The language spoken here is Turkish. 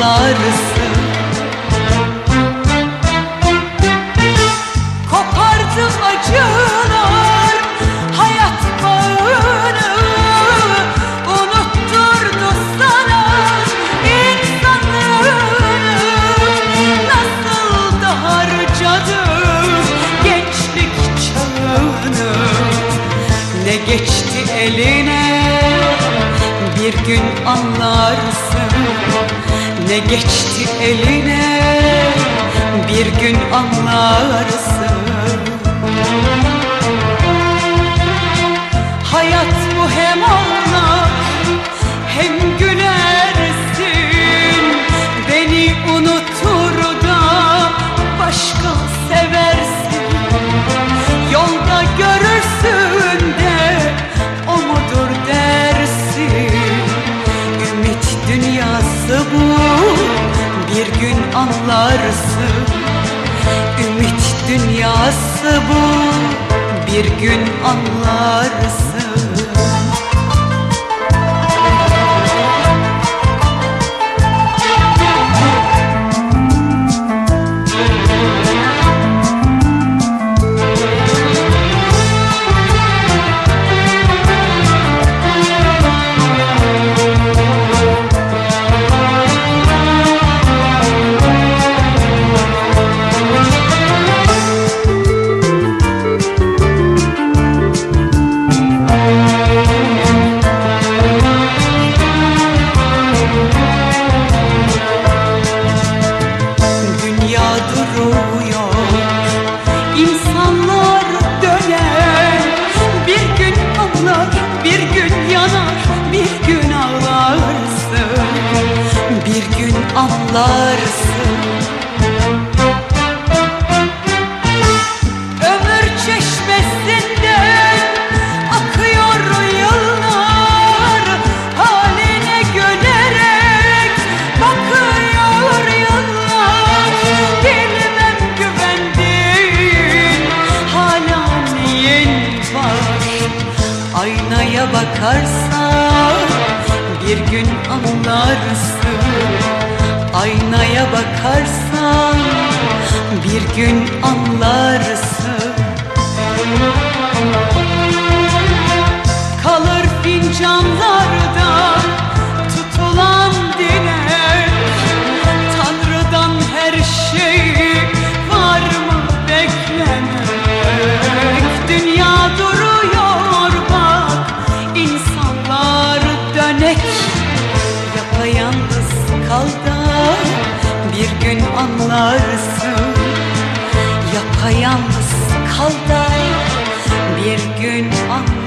anlarsın Kopardı acılar hayat bağını. Unutturdu sana insanlığını. Nasıl da harcadın gençlik çağını? Ne geçti eline? Bir gün anlarsın Ne geçti eline bir gün anlarsın. Hayat bu hem ağlar hem gülersin dünyası bu. Bir gün anlarsın anlarsın. Ömür çeşmesinden akıyor yıllar. Haline gülerek bakıyor yıllar. Bilmem güvendiğin hala neyin var? Aynaya bakarsan bir gün anlarsın bakarsan bir gün anlarsın anlarsın. Yapayalnız kal da bir gün anlarsın